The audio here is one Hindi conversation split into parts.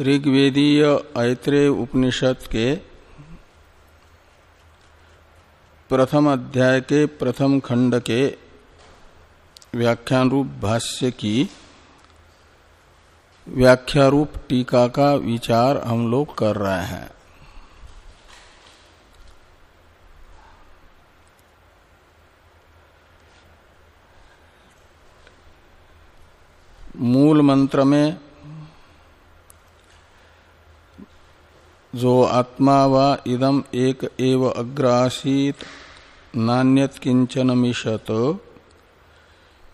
ऋग्वेदीय ऐत्रेय उपनिषद के प्रथम अध्याय के प्रथम खंड के व्याख्यान रूप भाष्य की व्याख्या रूप टीका का विचार हम लोग कर रहे हैं। मूल मंत्र में जो आत्मा व इदम एक एव अग्रासीत, नान्यत किंचन मिशत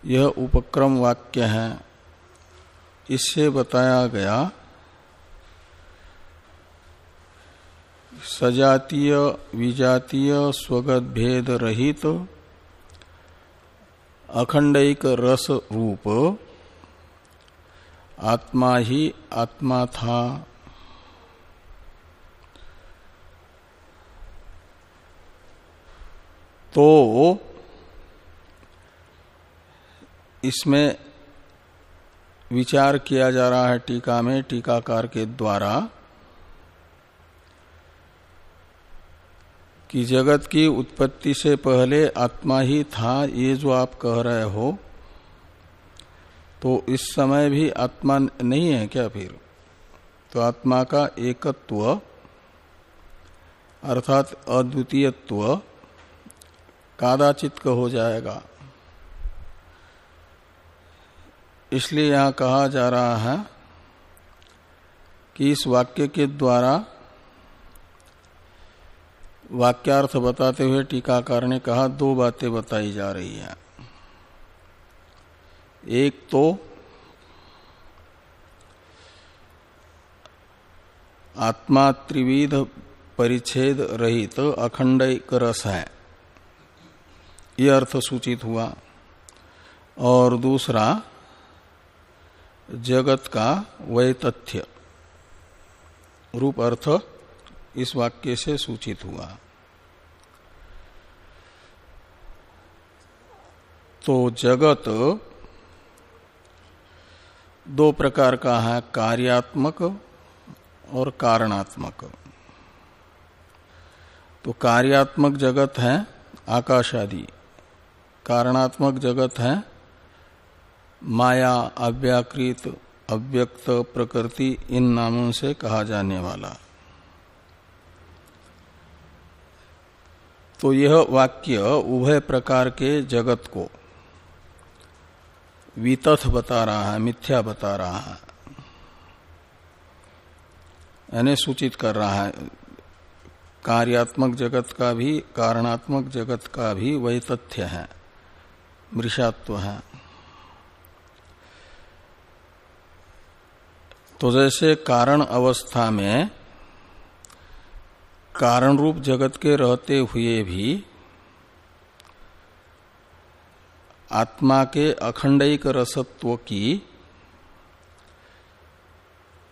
यह उपक्रम वाक्य है। इससे बताया गया, सजातीय, विजातीय स्वगत भेद रहित तो अखंडिक रस रूप, आत्मा ही आत्मा था। तो इसमें विचार किया जा रहा है टीका में, टीकाकार के द्वारा, कि जगत की उत्पत्ति से पहले आत्मा ही था, ये जो आप कह रहे हो तो इस समय भी आत्मा नहीं है क्या फिर? तो आत्मा का एकत्व, अर्थात अद्वितीयत्व कादाचित हो जाएगा। इसलिए यहाँ कहा जा रहा है कि इस वाक्य के द्वारा वाक्यार्थ बताते हुए टीकाकार ने कहा, दो बातें बताई जा रही हैं। एक तो आत्मा त्रिविध परिच्छेद रहित तो अखंड रस है। यह अर्थ सूचित हुआ। और दूसरा, जगत का वैतथ्य, रूप अर्थ इस वाक्य से सूचित हुआ। तो जगत दो प्रकार का है, कार्यात्मक और कारणात्मक। तो कार्यात्मक जगत है आकाश आदि। कारणात्मक जगत है। माया, अव्याकृत, अव्यक्त प्रकृति इन नामों से कहा जाने वाला। तो यह वाक्य उभय प्रकार के जगत को वितथ बता रहा है, मिथ्या बता रहा है। यानी सूचित कर रहा है, कार्यात्मक जगत का भी, कारणात्मक जगत का भी वही तथ्य है। मृषात्व है। तो जैसे कारण अवस्था में कारण रूप जगत के रहते हुए भी आत्मा के अखंडिक रसत्व की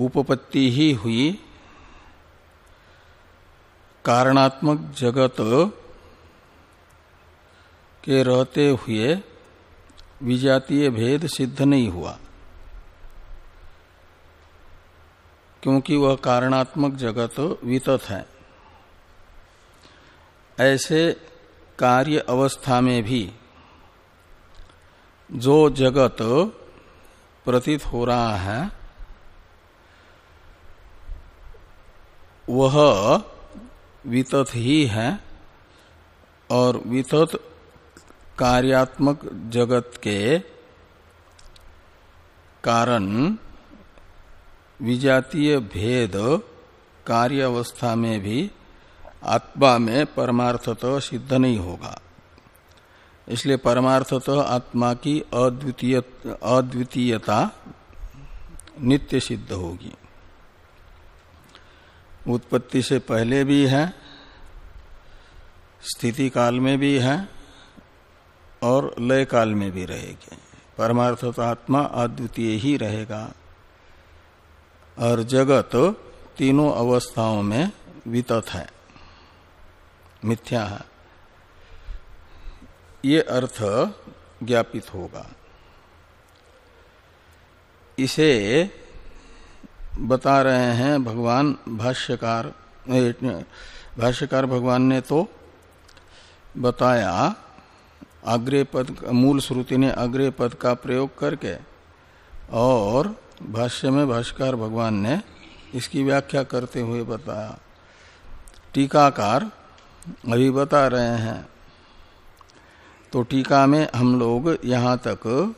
उपपत्ति ही हुई कारणात्मक जगत के रहते हुए विजातीय भेद सिद्ध नहीं हुआ। क्योंकि वह कारणात्मक जगत वितत है। ऐसे कार्य अवस्था में भी जो जगत प्रतीत हो रहा है, वह वितत ही है और वितत कार्यात्मक जगत के कारण विजातीय भेद कार्य अवस्था में भी आत्मा में परमार्थत सिद्ध नहीं होगा। इसलिए परमार्थत आत्मा की अद्वितीय, अद्वितीयता नित्य सिद्ध होगी। उत्पत्ति से पहले भी है, स्थिति काल में भी है और लय काल में भी रहेगी। परमार्थत आत्मा अद्वितीय ही रहेगा। और जगत तीनों अवस्थाओं में वितत है। मिथ्या है। ये अर्थ ज्ञापित होगा। इसे बता रहे हैं भगवान भाष्यकार भाष्यकार भगवान ने तो बताया अग्रे पद मूल श्रुति ने अग्रे पद का प्रयोग करके और भाष्य में भाष्यकार भगवान ने इसकी व्याख्या करते हुए बताया। टीकाकार अभी बता रहे हैं। तो टीका में हम लोग यहाँ तक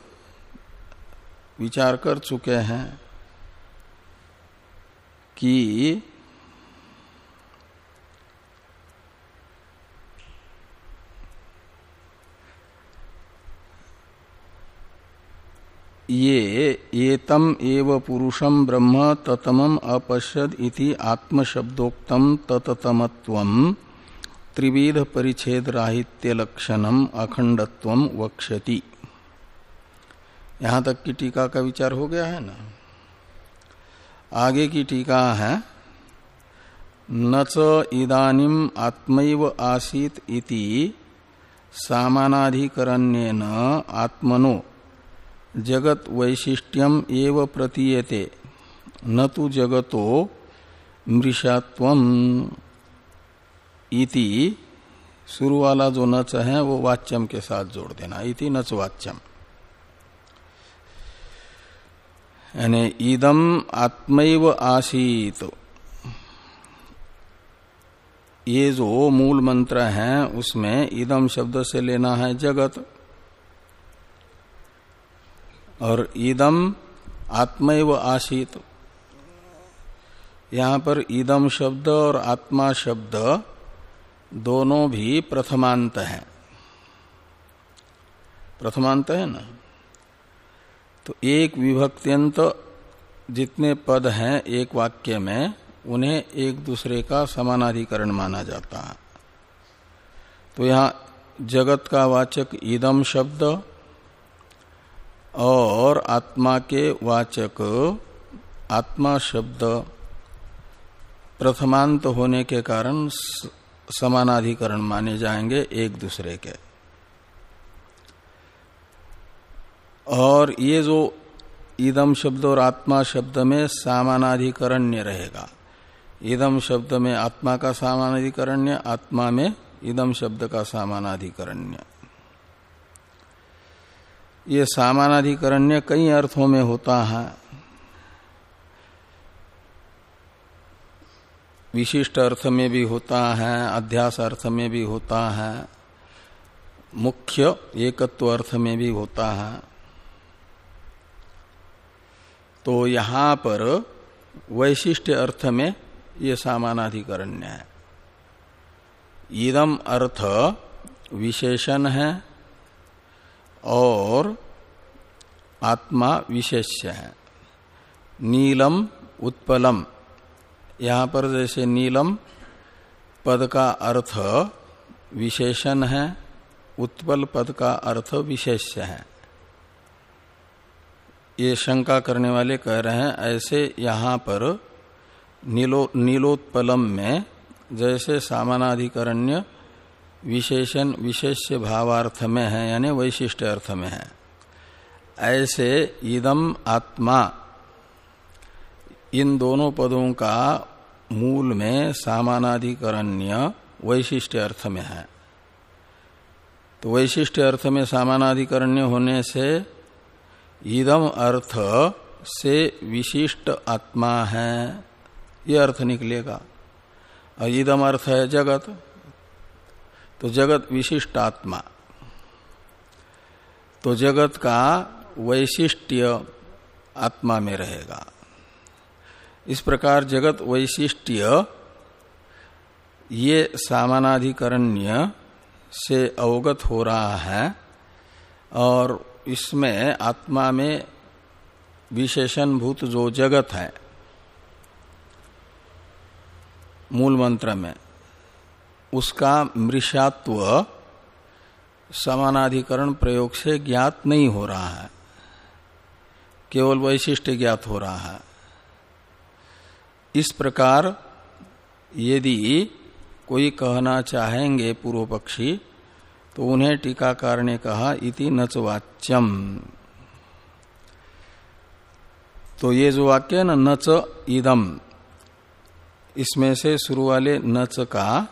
विचार कर चुके हैं कि ये एतम एव पुरुषम ब्रह्म ततमम अपश्यद इति आत्मशब्दोक्तम तततमत्व त्रिविध परिच्छेद राहित्य लक्षणम अखंडत्व वक्षति यहाँ तक की टीका का विचार हो गया है ना? आगे की टीका है, न च इदानीम आत्मैव आसीत इति सामानाधिकरण्येन आत्मनो जगत वैशिष्ट्यम एव प्रतीयते। न तो जगतो मृषात्व इति शुरू वाला जो नच है, वो वाच्यम के साथ जोड़ देना। इति नच वाच्यम यानी इदम आत्मैव आसीत। ये जो मूल मंत्र है, उसमें इदम शब्द से लेना है जगत। और ईदम आत्मैव आशीत यहाँ पर ईदम शब्द और आत्मा शब्द दोनों भी प्रथमांत है। प्रथमांत है ना? तो एक विभक्त्यंत जितने पद हैं एक वाक्य में, उन्हें एक दूसरे का समानाधिकरण माना जाता है। तो यहाँ जगत का वाचक ईदम शब्द और आत्मा के वाचक, आत्मा शब्द प्रथमांत होने के कारण समानाधिकरण माने जाएँगे एक दूसरे के। और ये जो ईदम शब्द और आत्मा शब्द में सामानाधिकरण्य रहेगा। ईदम शब्द में आत्मा का सामानाधिकरण्य, आत्मा में ईदम शब्द का सामानाधिकरण्य। ये सामानाधिकरण्य कई अर्थों में होता है। विशिष्ट अर्थ में भी होता है, अध्यास अर्थ में भी होता है, मुख्य एकत्व अर्थ में भी होता है। तो यहाँ पर वैशिष्ट अर्थ में ये सामानाधिकरण्य है। इदम अर्थ विशेषण है और आत्मा विशेष्य है। नीलम उत्पलम। यहाँ पर जैसे नीलम पद का अर्थ विशेषण है, उत्पल पद का अर्थ विशेष्य है। ये शंका करने वाले कह रहे हैं, ऐसे यहाँ पर नीलो, नीलोत्पलम में जैसे सामानाधिकरण्य विशेषण विशेष भावार्थ में है, यानी वैशिष्ट अर्थ में है। ऐसे इदम आत्मा, इन दोनों पदों का मूल में सामानाधिकरण्य वैशिष्ट अर्थ में है। तो वैशिष्ट अर्थ में सामानाधिकरण्य होने से ईदम अर्थ से विशिष्ट आत्मा है यह अर्थ निकलेगा। और ईदम अर्थ है जगत। तो जगत विशिष्ट आत्मा तो जगत का वैशिष्ट्य आत्मा में रहेगा। इस प्रकार जगत वैशिष्ट्य ये सामानाधिकरण्य से अवगत हो रहा है और इसमें आत्मा में विशेषण भूत जो जगत है, मूल मंत्र में उसका मृषात्व समानाधिकरण प्रयोग से ज्ञात नहीं हो रहा है। केवल वैशिष्ट ज्ञात हो रहा है। इस प्रकार यदि कोई कहना चाहेंगे पूर्व पक्षी तो उन्हें टीकाकार ने कहा, इति नचवाच्यम। तो ये जो वाक्य है ना न च ईदम इसमें से शुरू वाले नच का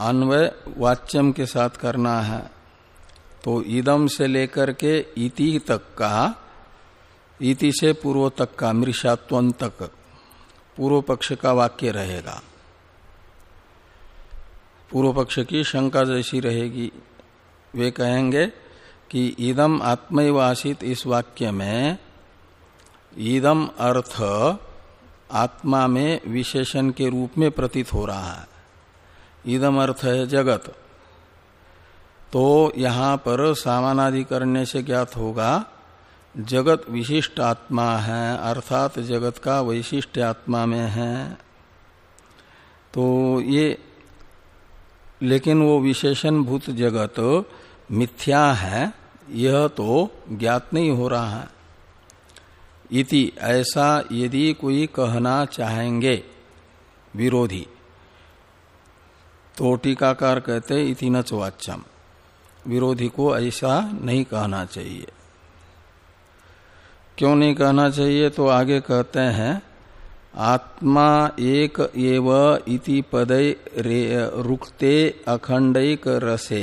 अन्वय वाच्यम के साथ करना है। तो ईदम से लेकर के इति तक का, इति से पूर्व तक का मृषात्वन तक, पूर्व पक्ष का वाक्य रहेगा। पूर्व पक्ष की शंका जैसी रहेगी। वे कहेंगे कि ईदम आत्मवासित इस वाक्य में ईदम अर्थ आत्मा में विशेषण के रूप में प्रतीत हो रहा है। ईदम अर्थ है जगत। तो यहाँ पर सामानादि करने से ज्ञात होगा, जगत विशिष्ट आत्मा है, अर्थात जगत का वैशिष्ट आत्मा में है। तो ये, लेकिन वो विशेषण भूत जगत मिथ्या है, यह तो ज्ञात नहीं हो रहा है। इति ऐसा यदि कोई कहना चाहेंगे, विरोधी। तो टीकाकार कहते इति न चवाच्यम विरोधी को ऐसा नहीं कहना चाहिए। क्यों नहीं कहना चाहिए? तो आगे कहते हैं, आत्मा एक एव इति पदय रुक्ते अखंडिक रसे,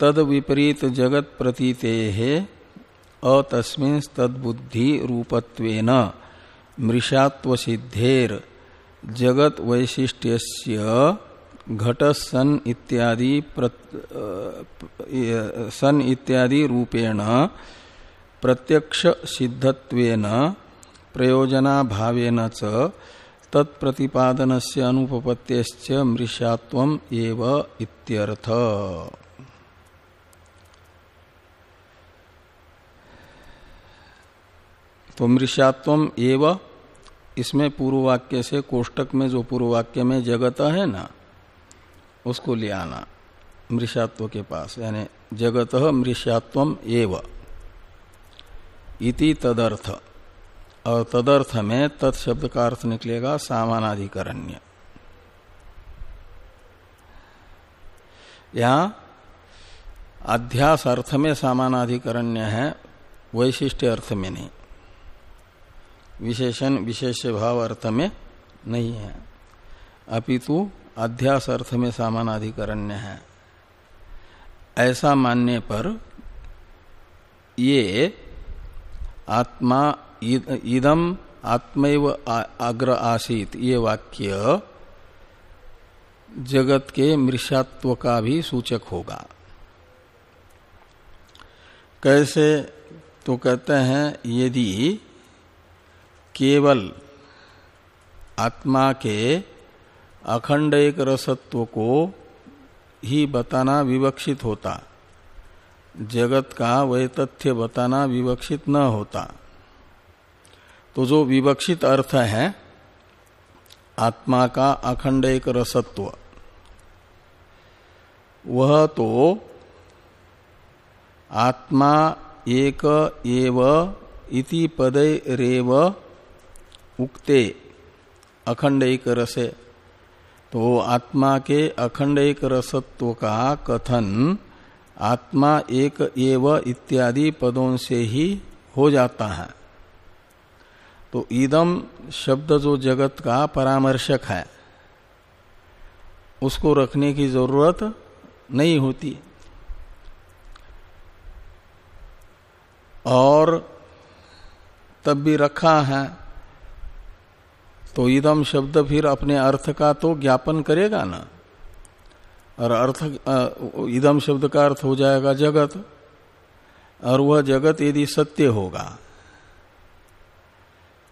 तद विपरीत जगत प्रतीते, अतस्मिन तद्बुद्धि रूपत्वेन मृषात्व सिद्धेर जगत वैशिष्ट्यस्य घट सन इत्यादि सन इत्यादि रूपेण, प्रत्यक्ष सिद्धत्वेन प्रयोजना भावेन च तत्प्रतिपादन से अनुपत्य मृषात्व एव इत्यर्थ। तो मृषात्व एव, इसमें पूर्व वाक्य से कोष्टक में जो पूर्ववाक्य में जगत है ना उसको ले आना। मृषात्व के पास, यानी जगत मृषात्व एव। इति तदर्थ। और तदर्थ में तत्शब्द का अर्थ निकलेगा सामानाधिकरण्य। यहाँ अध्यास अर्थ में सामानाधिकरण्य है वैशिष्ट अर्थ में नहीं। विशेषण, विशेष भाव अर्थ में नहीं है। अपितु अध्यास अर्थ में सामानाधिकरण्य है। ऐसा मानने पर ये आत्मा इदम आत्मैव अग्र आसित, ये वाक्य जगत के मृषात्व का भी सूचक होगा। कैसे? तो कहते हैं, यदि केवल आत्मा के अखंड एक रसत्व को ही बताना विवक्षित होता। जगत का वह तथ्य बताना विवक्षित न होता। तो जो विवक्षित अर्थ है, आत्मा का अखंड एक रसत्व, वह तो आत्मा एक एव इति पदय रेव उक्ते अखंड एक रसे। तो आत्मा के अखंड एक रसत्व का कथन, आत्मा एक एव इत्यादि पदों से ही हो जाता है। तो ईदम शब्द जो जगत का परामर्शक है, उसको रखने की ज़रूरत नहीं होती। और तब भी रखा है तो इदम शब्द फिर अपने अर्थ का तो ज्ञापन करेगा ना? और अर्थ इदम शब्द का अर्थ हो जाएगा जगत, और वह जगत यदि सत्य होगा,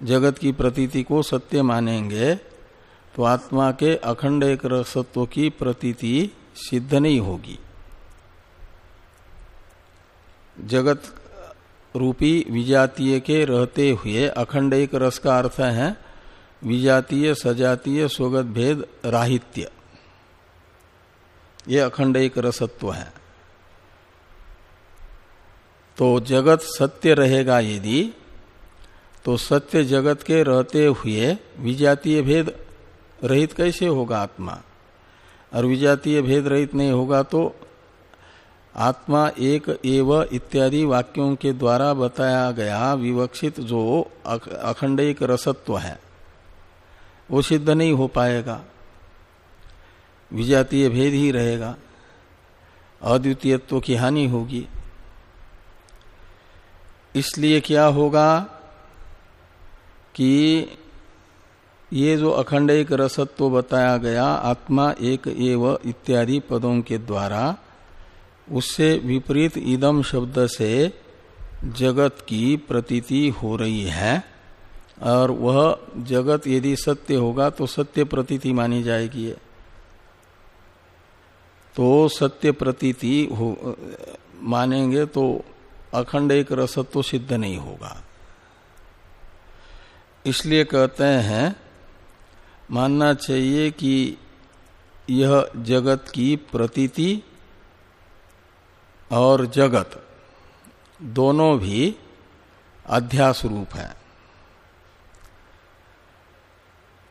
जगत की प्रतीति को सत्य मानेंगे तो आत्मा के अखंड एक रसत्व की प्रतीति सिद्ध नहीं होगी। जगत रूपी विजातीय के रहते हुए अखंड एक रस का अर्थ है विजातीय, सजातीय, स्वगत भेद, राहित्य। ये अखंड एक रसत्व है। तो जगत सत्य रहेगा यदि तो सत्य जगत के रहते हुए विजातीय भेद रहित कैसे होगा आत्मा? और विजातीय भेद रहित नहीं होगा तो आत्मा एक एव इत्यादि वाक्यों के द्वारा बताया गया विवक्षित जो अखंड एक रसत्व है। वो सिद्ध नहीं हो पाएगा। विजातीय भेद ही रहेगा। अद्वितीयत्व की हानि होगी। इसलिए क्या होगा कि ये जो अखंड एक रसत्व बताया गया, आत्मा, एक, एव इत्यादि पदों के द्वारा, उससे विपरीत इदम शब्द से जगत की प्रतीति हो रही है। और वह जगत यदि सत्य होगा तो सत्य प्रतीति मानी जाएगी। तो सत्य प्रतीति हो, मानेंगे तो अखंड एक रसत्व सिद्ध नहीं होगा। इसलिए कहते हैं, मानना चाहिए कि यह जगत की प्रतीति और जगत दोनों भी अध्यास रूप है।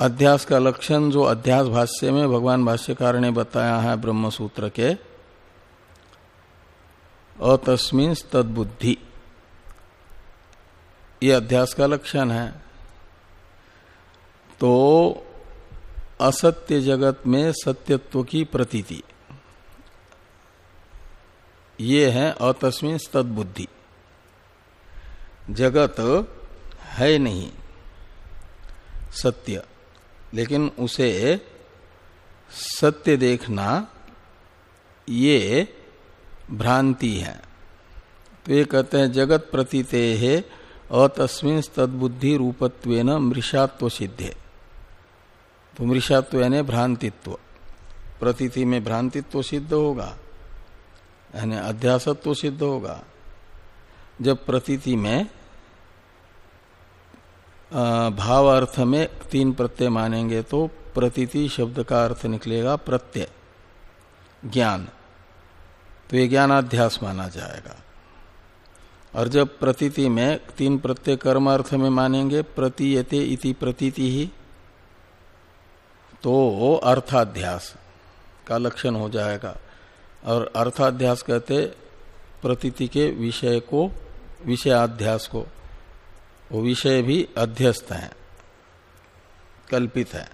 अध्यास का लक्षण जो अध्यास भाष्य में भगवान भाष्यकार ने बताया है ब्रह्म सूत्र के अतस्मिन तदबुद्धि। ये अध्यास का लक्षण है। तो असत्य जगत में सत्यत्व की प्रतीति। ये है अतस्मिन तदबुद्धि। जगत है नहीं, सत्य। लेकिन उसे सत्य देखना ये भ्रांति है। तो ये कहते हैं, जगत प्रतीते है, अतस्मिन तदबुद्धि रूपत्वेन मृषात्व सिद्धे। तो मृषात्व यानी भ्रांतित्व। प्रतीति में भ्रांतित्व सिद्ध होगा, यानी अध्यासत्व सिद्ध होगा। जब प्रतीति में भाव अर्थ में तीन प्रत्यय मानेंगे तो प्रतीति शब्द का अर्थ निकलेगा प्रत्यय। ज्ञान। तो ये ज्ञानाध्यास माना जाएगा। और जब प्रतीति में तीन प्रत्यय कर्म अर्थ में मानेंगे, प्रतीयते इति प्रतीति ही तो अर्थाध्यास का लक्षण हो जाएगा। और अर्थाध्यास कहते प्रतीति के विषय को, विषयाध्यास को। वो विषय भी अध्यस्त है, कल्पित है,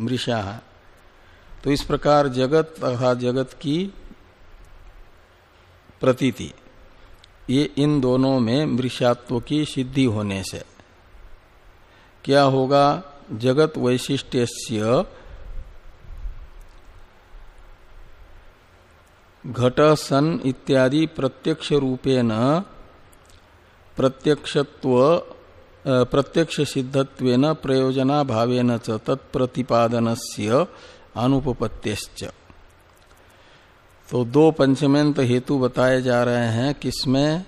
मृषा है। तो इस प्रकार जगत तथा जगत की प्रतीति, ये इन दोनों में मृषात्व की सिद्धि होने से। क्या होगा? जगत वैशिष्ट्य घट सन इत्यादि प्रत्यक्ष रूपेण प्रत्यक्षत्व प्रत्यक्ष सिद्धत्वेन प्रयोजना भावेन च तत्प्रतिपादन से अनुपत्य तो दो पंचमेंत हेतु बताए जा रहे हैं किसमें?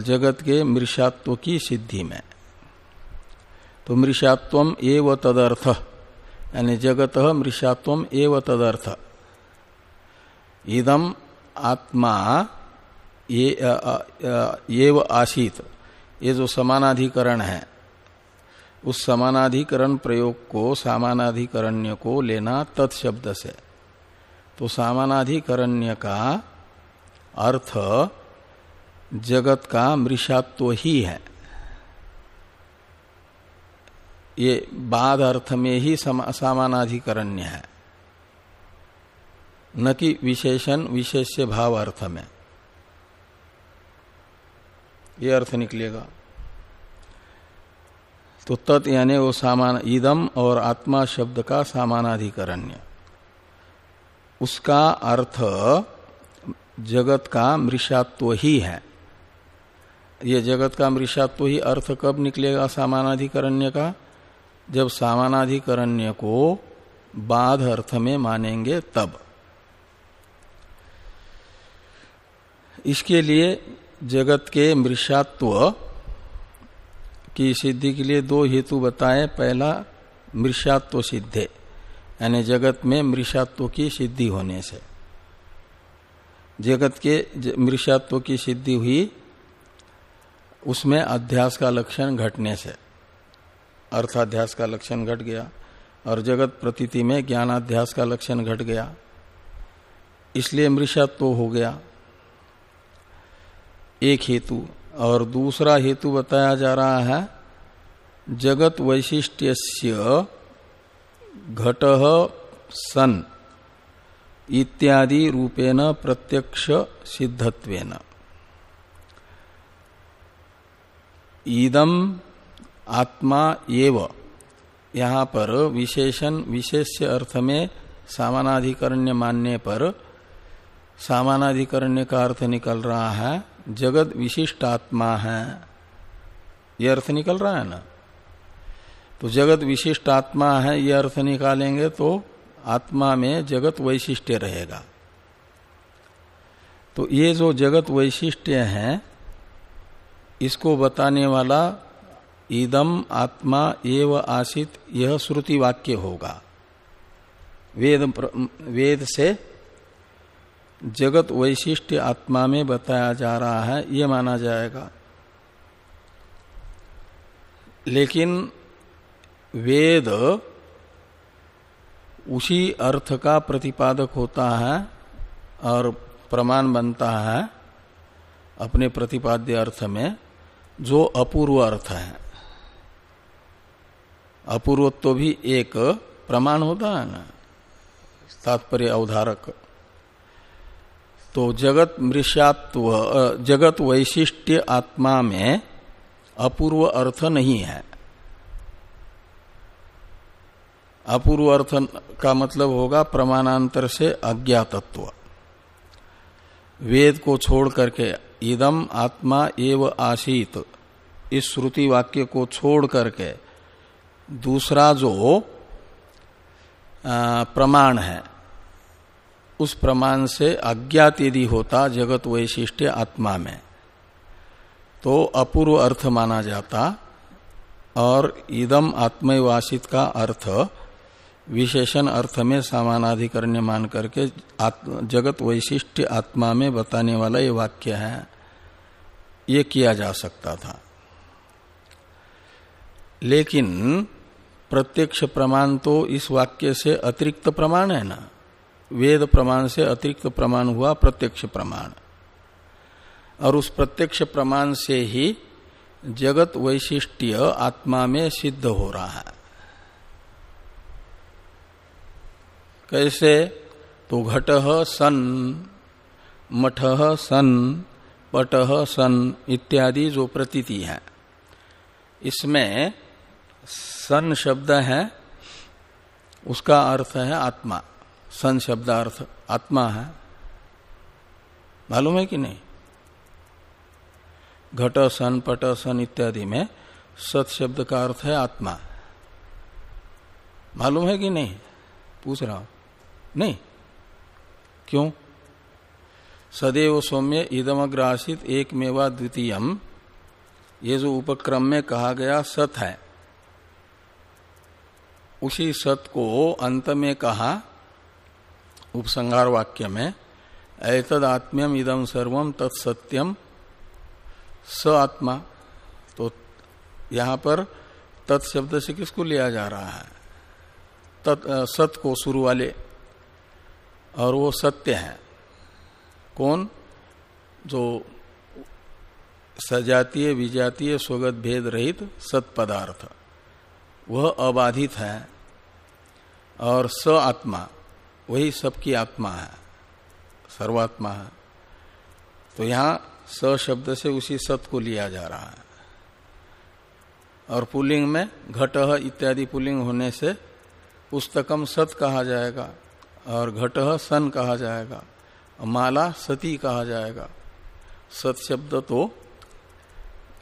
जगत के मृषात्व की सिद्धि में। तो मृषात्व एव तदर्थ, यानी जगत मृषात्व एव तदर्थ। इदम आत्मा ये एव आशीत ये जो समानाधिकरण है, उस समानाधिकरण प्रयोग को, सामानाधिकरण्य को लेना तत्शब्द से। तो सामानाधिकरण्य का अर्थ जगत का मृषात्व ही है। ये बाद अर्थ में ही सामानाधिकरण्य है। न कि विशेषण, विशेष्य भाव अर्थ में। ये अर्थ निकलेगा। तो तत् यानी वो सामान ईदम और आत्मा शब्द का सामानाधिकरण्य। उसका अर्थ जगत का मृषात्व ही है। ये जगत का मृषात्व ही अर्थ कब निकलेगा सामानाधिकरण्य का? जब सामानाधिकरण्य को बाध अर्थ में मानेंगे तब। इसके लिए जगत के मृषात्व की सिद्धि के लिए दो हेतु बताए। पहला, मृषात्व सिद्धे, यानी जगत में मृषात्व की सिद्धि होने से। जगत के मृषात्व की सिद्धि हुई, उसमें अध्यास का लक्षण घटने से। अर्थाध्यास का लक्षण घट गया, और जगत प्रतीति में ज्ञानाध्यास का लक्षण घट गया। इसलिए मृषत्व हो गया। एक हेतु और दूसरा हेतु बताया जा रहा है जगत वैशिष्ट्य घट सन इत्यादि रूपेण प्रत्यक्ष सिद्धत्वेन। ईदम आत्मा एव। यहाँ पर विशेषण विशेष अर्थ में सामानाधिकरण्य मानने पर सामानाधिकरण्य का अर्थ निकल रहा है। जगत विशिष्ट आत्मा है। यह अर्थ निकल रहा है ना? तो जगत विशिष्ट आत्मा है यह अर्थ निकालेंगे तो आत्मा में जगत वैशिष्ट्य रहेगा। तो ये जो जगत वैशिष्ट्य है, इसको बताने वाला इदम आत्मा एव आसित, यह श्रुति वाक्य होगा। वेद वेद से जगत वैशिष्ट्य आत्मा में बताया जा रहा है यह माना जाएगा। लेकिन वेद उसी अर्थ का प्रतिपादक होता है और प्रमाण बनता है अपने प्रतिपाद्य अर्थ में, जो अपूर्व अर्थ है। अपूर्वत्व तो भी एक प्रमाण होता है ना, तात्पर्य अवधारक। तो जगत मृष्यात्व जगत वैशिष्ट्य आत्मा में अपूर्व अर्थ नहीं है। अपूर्व अर्थ का मतलब होगा प्रमाणांतर से अज्ञातत्व। वेद को छोड़ करके इदम आत्मा एव आशीत इस श्रुति वाक्य को छोड़ करके दूसरा जो प्रमाण है उस प्रमाण से अज्ञात यदि होता जगत वैशिष्ट्य आत्मा में। तो अपूर्व अर्थ माना जाता और इदम आत्मवासित का अर्थ विशेषण अर्थ में सामानाधिकरण्य मान करके जगत वैशिष्ट आत्मा में बताने वाला ये वाक्य है। ये किया जा सकता था। लेकिन प्रत्यक्ष प्रमाण तो इस वाक्य से अतिरिक्त प्रमाण है ना? वेद प्रमाण से अतिरिक्त प्रमाण हुआ प्रत्यक्ष प्रमाण। और उस प्रत्यक्ष प्रमाण से ही जगत वैशिष्ट्य आत्मा में सिद्ध हो रहा है। कैसे? तो घट सन, मठ सन, पट सन इत्यादि जो प्रतीति है। इसमें सन शब्द है, उसका अर्थ है आत्मा। सन शब्द अर्थ आत्मा है, मालूम है कि नहीं? घट, सन, पट, सन इत्यादि में सत शब्द का अर्थ है आत्मा। मालूम है कि नहीं? पूछ रहा हूँ। नहीं। क्यों? सदैव सौम्य इदमग्रासित एक मेवा द्वितीयम। ये जो उपक्रम में कहा गया सत है, उसी सत को अंत में कहा उपसंहार वाक्य में ऐतद आत्म्यम इदम सर्वम तत्सत्यम स आत्मा। तो यहाँ पर तत्शब्द से किसको लिया जा रहा है? तत् सत को शुरू वाले, और वो सत्य है। कौन? जो सजातीय, विजातीय, स्वगत, भेद रहित सत पदार्थ। वह अबाधित है, और स आत्मा। वही सबकी आत्मा है सर्वात्मा है। तो यहाँ स शब्द से उसी सत को लिया जा रहा है। और पुलिंग में घट इत्यादि पुलिंग होने से पुस्तकम सत कहा जाएगा और घट सन कहा जाएगा माला सती कहा जाएगा। सत शब्द तो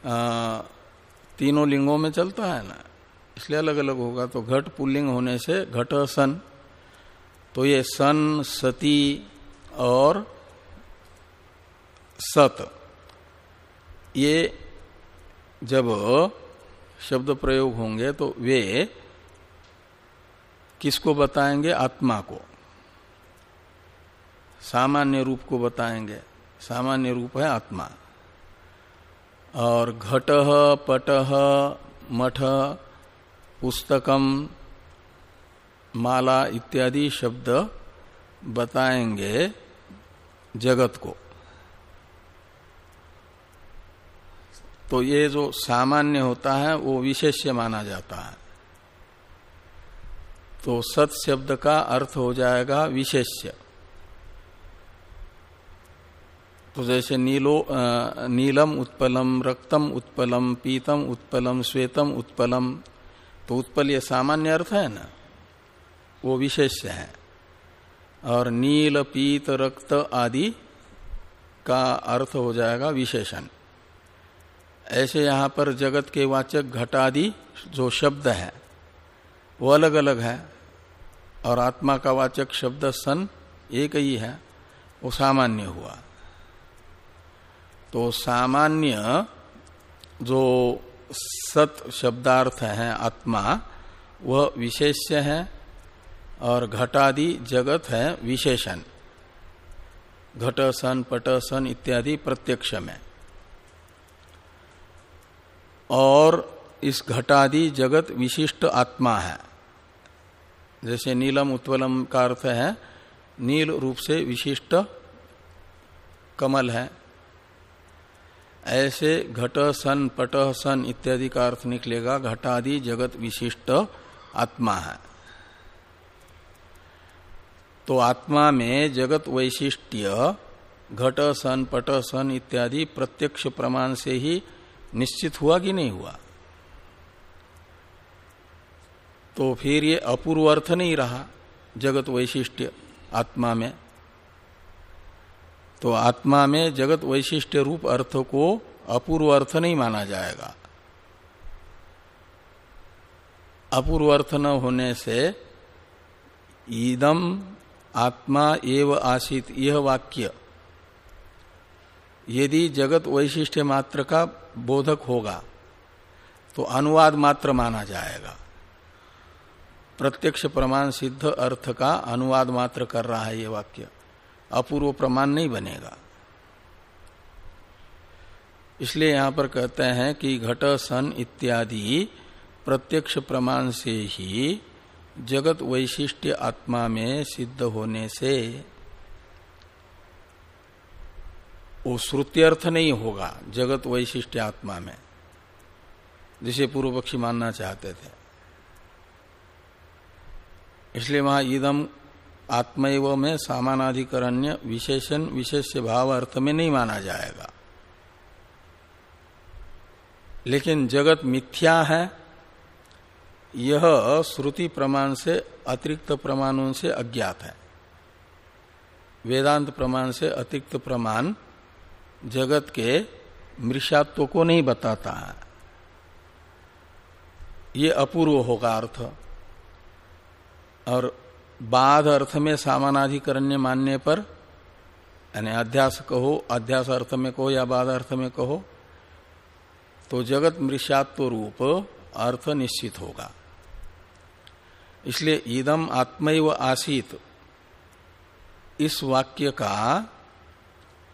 आ, तीनों लिंगों में चलता है ना इसलिए अलग अलग होगा। तो घट पुल्लिंग होने से घट सन तो ये सन, सती और सत। ये जब शब्द प्रयोग होंगे तो वे किसको बताएँगे? आत्मा को। सामान्य रूप को बताएँगे। सामान्य रूप है आत्मा। और घट, पट, मठ, पुस्तकम माला इत्यादि शब्द बताएँगे जगत को। तो ये जो सामान्य होता है वो विशेष्य माना जाता है। तो सत शब्द का अर्थ हो जाएगा विशेष्य। तो जैसे नीलो आ, नीलम उत्पलम रक्तम उत्पलम पीतम उत्पलम श्वेतम उत्पलम तो उत्पल ये सामान्य अर्थ है ना? वो विशेष्य है। और नील, पीत, रक्त आदि का अर्थ हो जाएगा विशेषण। ऐसे यहाँ पर जगत के वाचक घटादि जो शब्द है, वो अलग अलग है। और आत्मा का वाचक शब्द सन एक ही है, वो सामान्य हुआ। तो सामान्य जो सत शब्दार्थ है आत्मा, वह विशेष्य है और घटादि जगत है विशेषण। घट सन पट सन इत्यादि प्रत्यक्ष में। और इस घटादि जगत विशिष्ट आत्मा है। जैसे नीलम, उत्वलम का अर्थ है, नील रूप से विशिष्ट कमल है। ऐसे घट सन पट सन इत्यादि का अर्थ निकलेगा, घटादि जगत विशिष्ट आत्मा है। तो आत्मा में जगत वैशिष्ट्य घट सन पट सन इत्यादि प्रत्यक्ष प्रमाण से ही निश्चित हुआ कि नहीं हुआ? तो फिर ये अपूर्व अर्थ नहीं रहा, जगत वैशिष्ट्य आत्मा में। तो आत्मा में जगत वैशिष्ट्य रूप अर्थ को अपूर्व अर्थ नहीं माना जाएगा। अपूर्व अर्थ न होने से ईदम आत्मा एव आसित, यह वाक्य। यदि जगत वैशिष्ट्य मात्र का बोधक होगा तो अनुवाद मात्र माना जाएगा। प्रत्यक्ष प्रमाण सिद्ध अर्थ का अनुवाद मात्र कर रहा है ये वाक्य। अपूर्व प्रमाण नहीं बनेगा। इसलिए यहाँ पर कहते हैं कि घट, सन इत्यादि प्रत्यक्ष प्रमाण से ही जगत वैशिष्ट्य आत्मा में सिद्ध होने से वो श्रुत्यर्थ नहीं होगा, जगत वैशिष्ट्य आत्मा में। जिसे पूर्व पक्षी मानना चाहते थे। इसलिए वहाँ ईदम आत्मैव में सामानाधिकरण्य विशेषण विशेष भाव अर्थ में नहीं माना जाएगा। लेकिन जगत मिथ्या है यह श्रुति प्रमाण से, अतिरिक्त प्रमाणों से अज्ञात है। वेदांत प्रमाण से अतिरिक्त प्रमाण जगत के मृषात्व को नहीं बताता है। ये अपूर्व होगा अर्थ। और बाध अर्थ में सामानाधिकरण्य मानने पर, यानी अध्यास कहो, अध्यास अर्थ में कहो या बाध अर्थ में कहो तो जगत मृषात्व रूप अर्थ निश्चित होगा। इसलिए ईदम आत्मैव आसीत। इस वाक्य का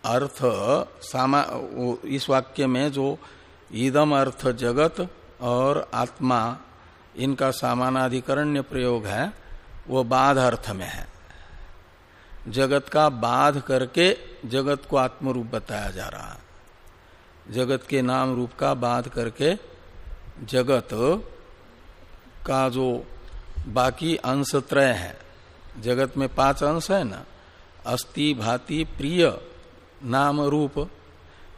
अर्थ सामा इस वाक्य में जो ईदम अर्थ जगत और आत्मा, इनका सामानाधिकरण्य प्रयोग है, वो बाध अर्थ में है। जगत का बाध करके जगत को आत्मरूप बताया जा रहा है। जगत के नाम रूप का बाध करके जगत का जो बाकी अंश त्रय है। जगत में पाँच अंश है ना? अस्थि भाति, प्रिय, नाम, रूप।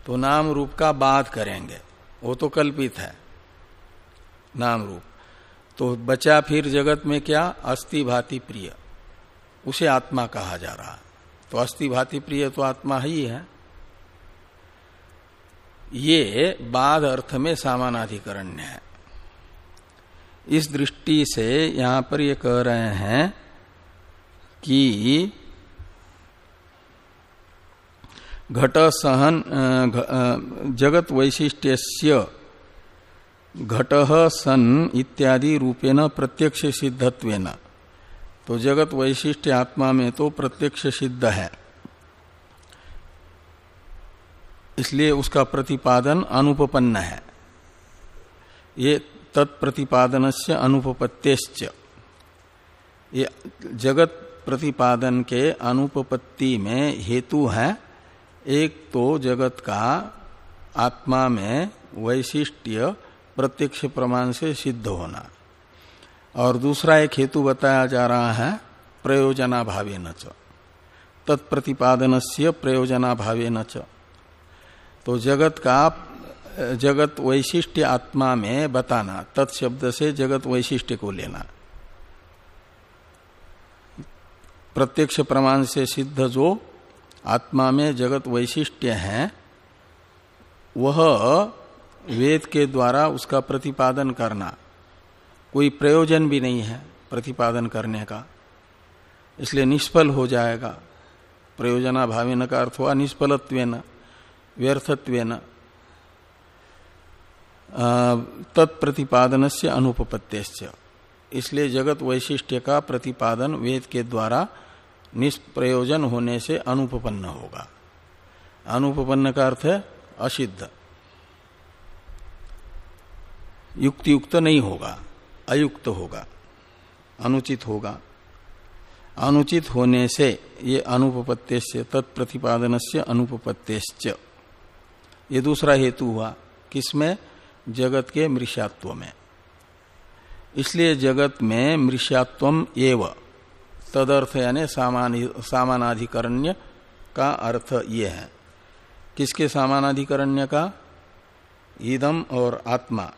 तो नाम, रूप का बाध करेंगे। वो तो कल्पित है। नाम, रूप। तो बचा फिर जगत में क्या? अस्थि भाति, प्रिय। उसे आत्मा कहा जा रहा तो अस्थि भाति, प्रिय तो आत्मा ही है। ये बाध अर्थ में सामानाधिकरण्य है। इस दृष्टि से यहाँ पर ये कह रहे हैं कि घट सहन जगत वैशिष्ट्य घट सन इत्यादि रूपेण प्रत्यक्ष सिद्धत्वेन तो जगत वैशिष्ट आत्मा में तो प्रत्यक्ष सिद्ध है। इसलिए उसका प्रतिपादन अनुपपन्न है। ये तत्प्रतिपादन से अनुपत्य जगत प्रतिपादन के अनुपपत्ति में हेतु है, एक तो जगत का आत्मा में वैशिष्ट्य प्रत्यक्ष प्रमाण से सिद्ध होना। और दूसरा एक हेतु बताया जा रहा है प्रयोजना भावे न तत्प्रतिपादन से प्रयोजना भावे न तो जगत का जगत वैशिष्ट आत्मा में बताना, तत्शब्द से जगत वैशिष्ट्य को लेना। प्रत्यक्ष प्रमाण से सिद्ध जो आत्मा में जगत वैशिष्ट्य है, वह वेद के द्वारा उसका प्रतिपादन करना। कोई प्रयोजन भी नहीं है प्रतिपादन करने का। इसलिए निष्फल हो जाएगा। प्रयोजना भाविन का अर्थ हुआ निष्फलत्व न व्यर्थत्व तत्प्रतिपादन से अनुपत्य इसलिए जगत वैशिष्ट्य का प्रतिपादन वेद के द्वारा निष्प्रयोजन होने से अनुपन्न होगा। अनुपन्न का अर्थ है असिद्ध। युक्त युक्त नहीं होगा, अयुक्त होगा, अनुचित होगा। अनुचित होने से ये अनुपत्य तत्प्रतिपादन से अनुपत्य ये दूसरा हेतु हुआ, किसमें? जगत के मृषात्व में। इसलिए जगत में मृषात्व एव, तदर्थ यानी सामानाधिकरण्य का अर्थ ये है। किसके सामानाधिकरण्य का? ईदम और आत्मा।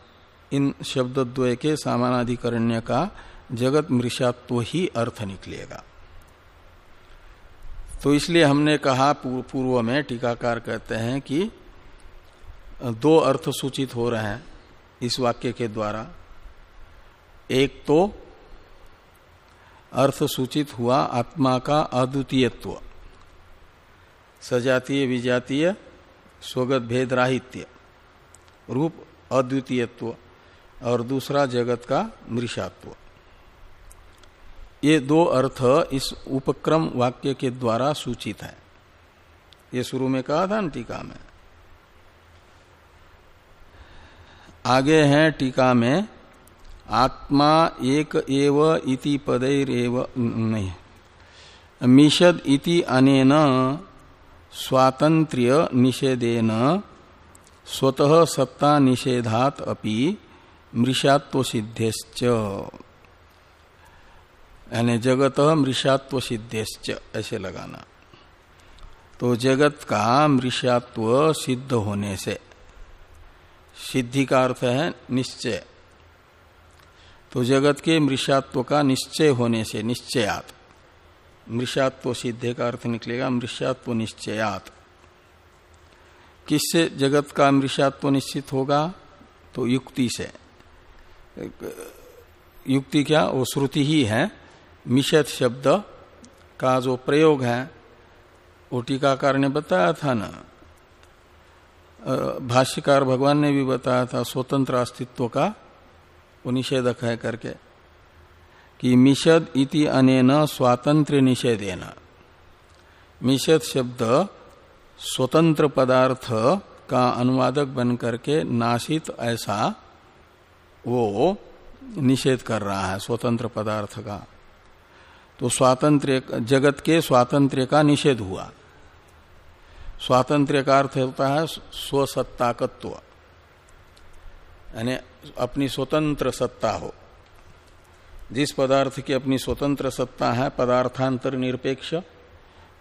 इन शब्द द्वय के सामानाधिकरण्य का जगत मृषात्व ही अर्थ निकलेगा। तो इसलिए हमने कहा पूर्व में टीकाकार कहते हैं कि दो अर्थ सूचित हो रहे हैं इस वाक्य के द्वारा। एक तो अर्थ सूचित हुआ आत्मा का अद्वितीयत्व, सजातीय, विजातीय, स्वगत भेद राहित्य, रूप अद्वितीयत्व, और दूसरा जगत का मृषात्व। ये दो अर्थ इस उपक्रम वाक्य के द्वारा सूचित है। ये शुरू में कहा था टीका में। आगे हैं टीका में, आत्मा एक एव इति पदैरेव नहीं। मिषद इति अनेन स्वातंत्र्य निषेधेन स्वतः सत्ता निषेधात अपि मृषात्व सिद्धेश्च यानी जगत मृषात्व सिद्धेश्च ऐसे लगाना। तो जगत का मृषात्व सिद्ध होने से सिद्धि का अर्थ है निश्चय। तो जगत के मृषात्व का निश्चय होने से निश्चयात। मृषात्व सिद्धि का अर्थ निकलेगा मृषात्व निश्चयात। किससे जगत का मृषात्व निश्चित होगा? तो युक्ति से। युक्ति क्या? वो श्रुति ही है। मिशत शब्द का जो प्रयोग है, वो टीकाकार ने बताया था ना। भाष्यकार भगवान ने भी बताया था स्वतंत्र अस्तित्व का वो निषेधक है करके कि मिषद इति अनेन स्वातंत्र निषेधेन। मिषद शब्द स्वतंत्र पदार्थ का अनुवादक बन करके नाशित ऐसा वो निषेध कर रहा है, स्वतंत्र पदार्थ का। तो स्वातंत्र जगत के स्वातंत्र का निषेध हुआ। स्वातंत्र का अर्थ होता है स्वसत्ताकत्व। यानी अपनी स्वतंत्र सत्ता हो। जिस पदार्थ की अपनी स्वतंत्र सत्ता है पदार्थांतर निरपेक्ष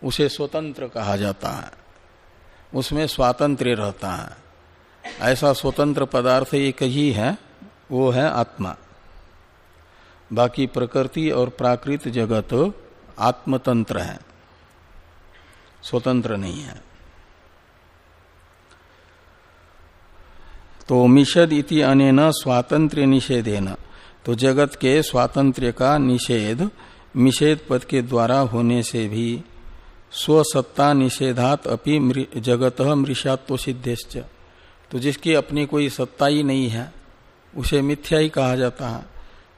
उसे स्वतंत्र कहा जाता है। उसमें स्वातंत्र रहता है। ऐसा स्वतंत्र पदार्थ एक ही है, वो है आत्मा। बाकी प्रकृति और प्राकृत जगत आत्मतंत्र है। स्वतंत्र नहीं है। तो मिषद इति अनेन स्वातंत्र निषेधेन। तो जगत के स्वातंत्र का निषेध निषेध पद के द्वारा होने से भी स्वसत्ता निषेधात अपि जगत मृषात्व सिद्धेश्च। तो जिसकी अपनी कोई सत्ता ही नहीं है, उसे मिथ्या ही कहा जाता है।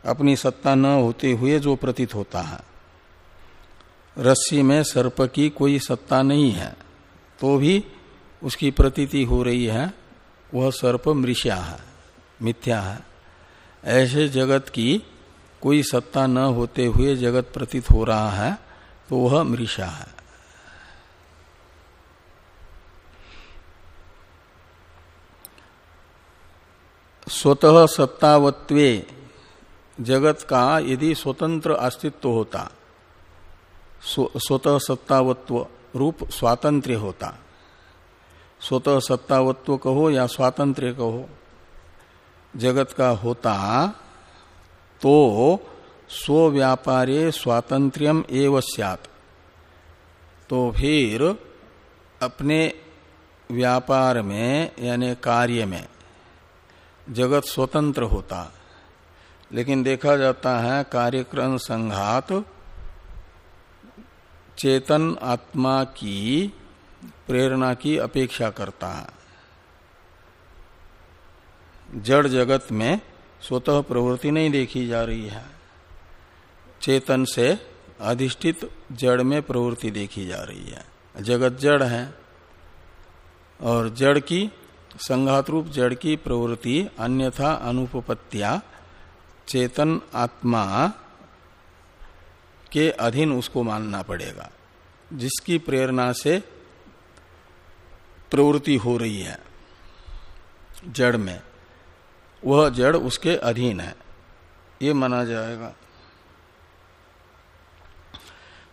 अपनी सत्ता न होते हुए जो प्रतीत होता है। रस्सी में सर्प की कोई सत्ता नहीं है तो भी उसकी प्रतीति हो रही है वह सर्प मृष्या है मिथ्या। है ऐसे जगत की कोई सत्ता न होते हुए जगत प्रतीत हो रहा है तो वह मृषा है स्वतः सत्तावत्वे जगत का यदि स्वतंत्र अस्तित्व होता स्वतः सत्तावत्व रूप स्वातंत्र्य होता। स्वतः सत्तावत्व कहो या स्वातंत्र्य कहो। जगत का होता तो स्व व्यापारे स्वातंत्र्यम एव सत तो फिर अपने व्यापार में, यानी कार्य में, जगत स्वतंत्र होता। लेकिन देखा जाता है कार्यक्रम संघात चेतन आत्मा की प्रेरणा की अपेक्षा करता है। जड़ जगत में स्वतः प्रवृत्ति नहीं देखी जा रही है। चेतन से अधिष्ठित जड़ में प्रवृत्ति देखी जा रही है। जगत जड़ है और जड़ की संघात रूप जड़ की प्रवृत्ति अन्यथा अनुपत्या चेतन आत्मा के अधीन उसको मानना पड़ेगा। जिसकी प्रेरणा से प्रवृत्ति हो रही है, जड़ में। वह जड़ उसके अधीन है। ये माना जाएगा।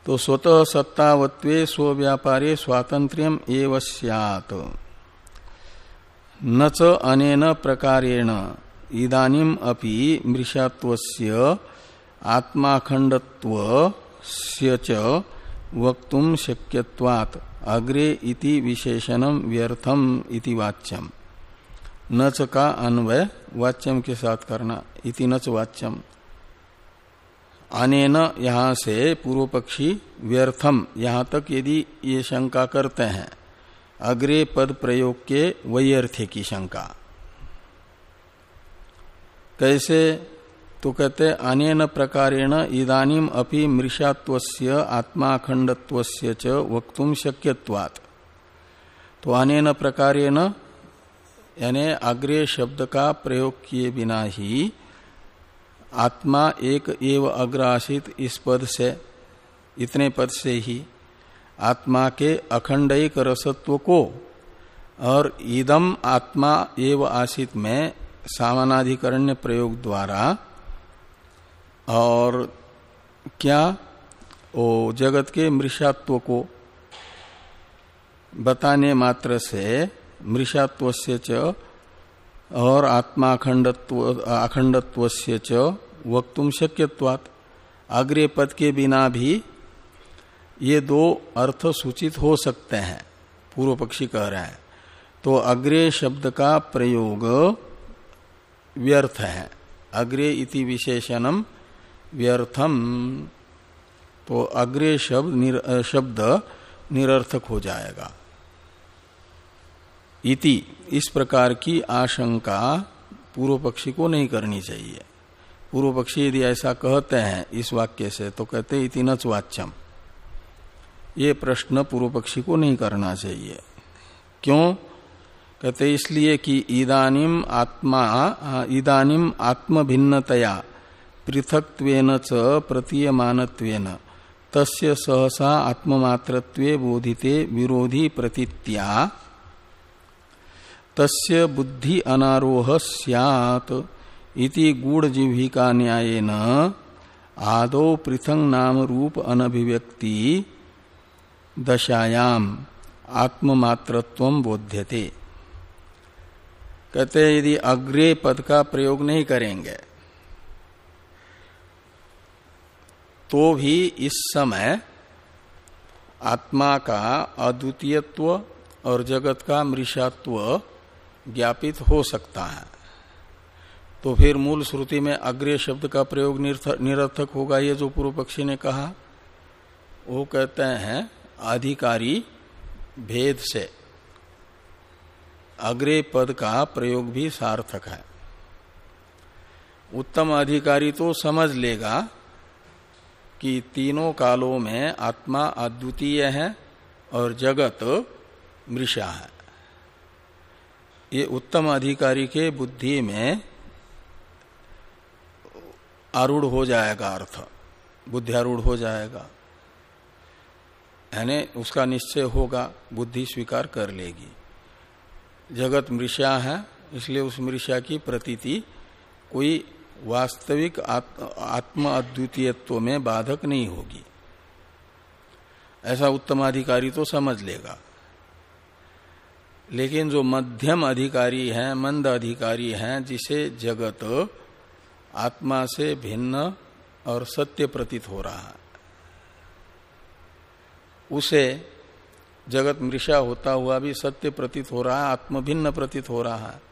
तो स्वतः सत्तावत्वे स्व व्यापारे स्वातंत्र्यम एव सियात। न च प्रकारेण। इदानीम अपि मृषात्वस्य आत्माखंडत्व च वक्तुम शक्यवात अग्रे इति विशेषणम व्यर्थम इति वाच्यम। नच का अन्वय वाच्यम के साथ करना, इति नच वाच्यम। अनेन यहाँ से पूर्व पक्षी व्यर्थम, यहाँ तक यदि ये शंका करते हैं, अग्रे पद प्रयोग के वैयर्थ्य की शंका। कैसे तो कहते अनेन प्रकारेण इदानीम अपि मृषात्वस्य आत्माखंडत्वस्य च वक्तुम शक्यवात तो अनेन प्रकारेण, यानी अग्रे शब्द का प्रयोग किए बिना ही आत्मा एक एव अग्रासित इस पद से, इतने पद से ही। आत्मा के अखंड एक रसत्व को, और ईदम आत्मा एव आसित में सामानाधिकरण्य प्रयोग द्वारा और क्या? ओ, जगत के मृषात्व को बताने मात्र से मृषात्व से च और आत्मा अखंडत्व अखंडत्व से च वक्तुम शक्यवात अग्रे पद के बिना भी ये दो अर्थ सूचित हो सकते हैं, पूर्व पक्षी कह रहे हैं। तो अग्रे शब्द का प्रयोग व्यर्थ है। अग्रे इति विशेषणम व्यर्थम तो अग्रे शब्द निर, शब्द निरर्थक हो जाएगा। इति इस प्रकार की आशंका पूर्व पक्षी को नहीं करनी चाहिए। पूर्व पक्षी यदि ऐसा कहते हैं इस वाक्य से तो कहते इति नच वाच्यम ये प्रश्न पूर्व पक्षी को नहीं करना चाहिए। क्यों? कहते इसलिए कि इदानिम आत्मा इदानिम आत्म भिन्नतया पृथक्वेन च प्रतीयमानत्वेन। तस्य सहसा आत्ममात्रत्वे बोधिते विरोधी प्रतीत्या। तस्य बुद्धि अनारोह सियात इति गूढ़ जिह्विका न्यायेन आदौ पृथंग नाम रूप अनभिव्यक्ति दशायाम आत्ममात्रत्व बोध्यते। कहते यदि अग्रे पद का प्रयोग नहीं करेंगे तो भी इस समय आत्मा का अद्वितीयत्व और जगत का मृषात्व ज्ञापित हो सकता है। तो फिर मूल श्रुति में अग्रे शब्द का प्रयोग निरर्थक होगा ये जो पूर्व पक्षी ने कहा। वो कहते हैं, अधिकारी भेद से। अग्रे पद का प्रयोग भी सार्थक है। उत्तम अधिकारी तो समझ लेगा कि तीनों कालों में आत्मा अद्वितीय है और जगत मृषा है। ये उत्तम अधिकारी के बुद्धि में आरूढ़ हो जाएगा अर्थ। बुद्धियारूढ़ हो जाएगा। यानी उसका निश्चय होगा, बुद्धि स्वीकार कर लेगी। जगत मृषा है, इसलिए उस मृषा की प्रतीति कोई वास्तविक आत्म अद्वितीयत्व में बाधक नहीं होगी। ऐसा उत्तम अधिकारी तो समझ लेगा। लेकिन जो मध्यम अधिकारी है, मंद अधिकारी है, जिसे जगत आत्मा से भिन्न और सत्य प्रतीत हो रहा है, उसे जगत मृषा होता हुआ भी सत्य प्रतीत हो रहा है, आत्म भिन्न प्रतीत हो रहा है।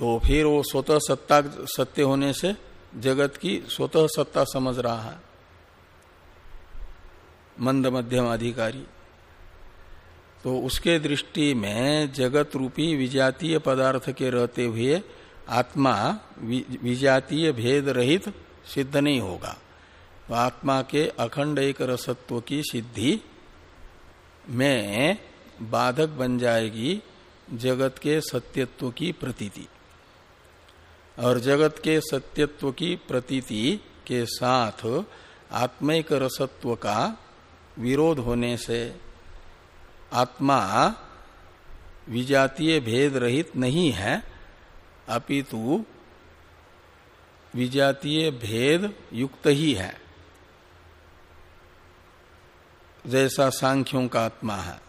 तो फिर वो स्वतः सत्ता सत्य होने से जगत की स्वतः सत्ता समझ रहा है। मंद मध्यम अधिकारी। तो उसके दृष्टि में जगत रूपी विजातीय पदार्थ के रहते हुए आत्मा विजातीय भेद रहित सिद्ध नहीं होगा। तो आत्मा के अखंड एक रसत्व की सिद्धि में बाधक बन जाएगी जगत के सत्यत्व की प्रतीति। और जगत के सत्यत्व की प्रतीति के साथ आत्मिक रसत्व का विरोध होने से आत्मा विजातीय भेद रहित नहीं है, अपितु विजातीय भेद युक्त ही है। जैसा सांख्यों का आत्मा है।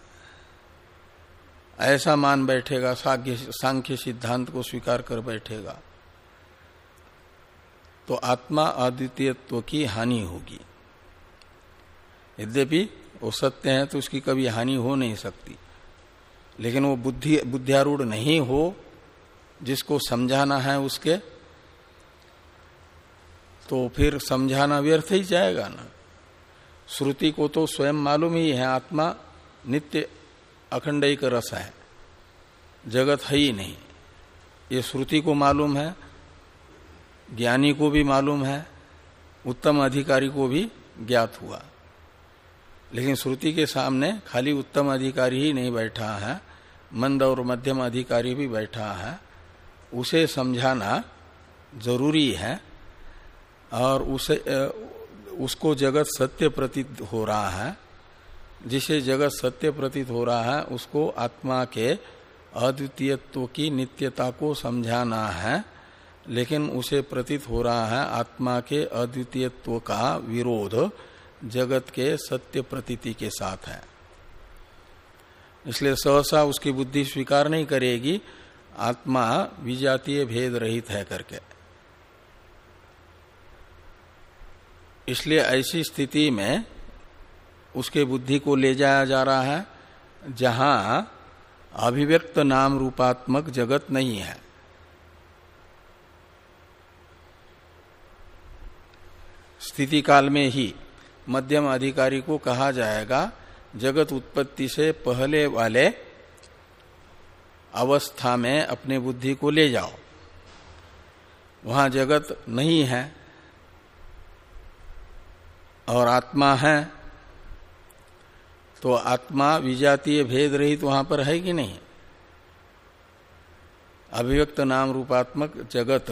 ऐसा मान बैठेगा सांख्य सिद्धांत को स्वीकार कर बैठेगा। तो आत्मा अद्वितीयत्व की हानि होगी। यद्यपि वो सत्य है तो उसकी कभी हानि हो नहीं सकती। लेकिन वो बुद्धि, बुद्धियारूढ़ नहीं हो, जिसको समझाना है उसके तो फिर समझाना व्यर्थ ही जाएगा ना। श्रुति को तो स्वयं मालूम ही है, आत्मा नित्य अखंड एक रस है, जगत है ही नहीं। ये श्रुति को मालूम है ज्ञानी को भी मालूम है, उत्तम अधिकारी को भी ज्ञात हुआ। लेकिन श्रुति के सामने खाली उत्तम अधिकारी ही नहीं बैठा है, मंद और मध्यम अधिकारी भी बैठा है। उसे समझाना ज़रूरी है और उसे उसको जगत सत्य प्रतीत हो रहा है। जिसे जगत सत्य प्रतीत हो रहा है, उसको आत्मा के अद्वितीयत्व की नित्यता को समझाना है। लेकिन उसे प्रतीत हो रहा है आत्मा के अद्वितीयत्व का विरोध जगत के सत्य प्रतीति के साथ है। इसलिए सहसा उसकी बुद्धि स्वीकार नहीं करेगी, आत्मा विजातीय भेद रहित है करके। इसलिए ऐसी स्थिति में उसके बुद्धि को ले जाया जा रहा है, जहाँ अभिव्यक्त नाम रूपात्मक जगत नहीं है। स्थिति काल में ही मध्यम अधिकारी को कहा जाएगा, जगत उत्पत्ति से पहले वाले अवस्था में अपने बुद्धि को ले जाओ। वहाँ जगत नहीं है और आत्मा है तो आत्मा विजातीय भेद रहित वहाँ पर है कि नहीं? अभिव्यक्त नाम रूपात्मक जगत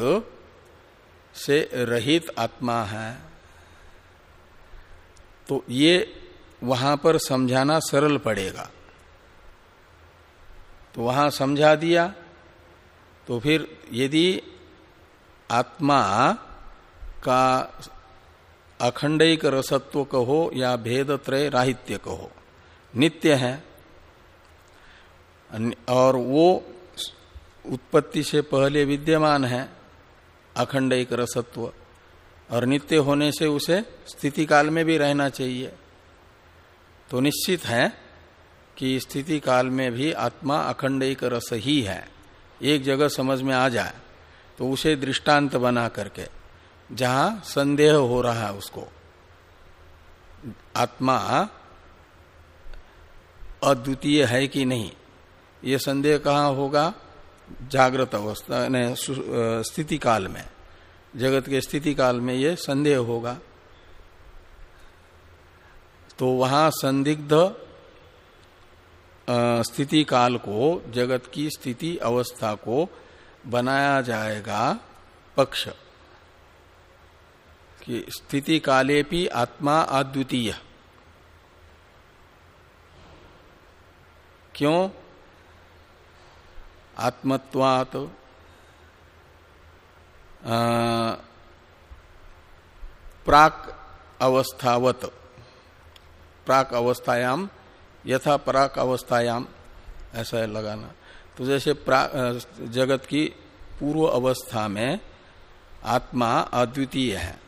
से रहित आत्मा है। तो ये वहाँ पर समझाना सरल पड़ेगा। तो वहाँ समझा दिया तो फिर यदि आत्मा का अखंडिक रसत्व कहो या भेद त्रय राहित्य कहो, नित्य है। और वो उत्पत्ति से पहले विद्यमान है अखंड एक रसत्व। और नित्य होने से उसे स्थिति काल में भी रहना चाहिए। तो निश्चित है कि स्थिति काल में भी आत्मा अखंड एक रस ही है। एक जगह समझ में आ जाए तो उसे दृष्टांत बना करके, जहाँ संदेह हो रहा है उसको। आत्मा अद्वितीय है कि नहीं, ये संदेह कहाँ होगा? जागृत अवस्था स्थिति काल में। जगत के स्थिति काल में ये संदेह होगा। तो वहाँ संदिग्ध स्थिति काल को, जगत की स्थिति अवस्था को बनाया जाएगा पक्ष। कि स्थिति काले भी आत्मा अद्वितीय। क्यों? आत्मत्वात तो प्राक अवस्थावत। प्राक अवस्थायाम यथा प्राक अवस्थायाम ऐसा लगाना। तो जैसे जगत की पूर्व अवस्था में आत्मा अद्वितीय है।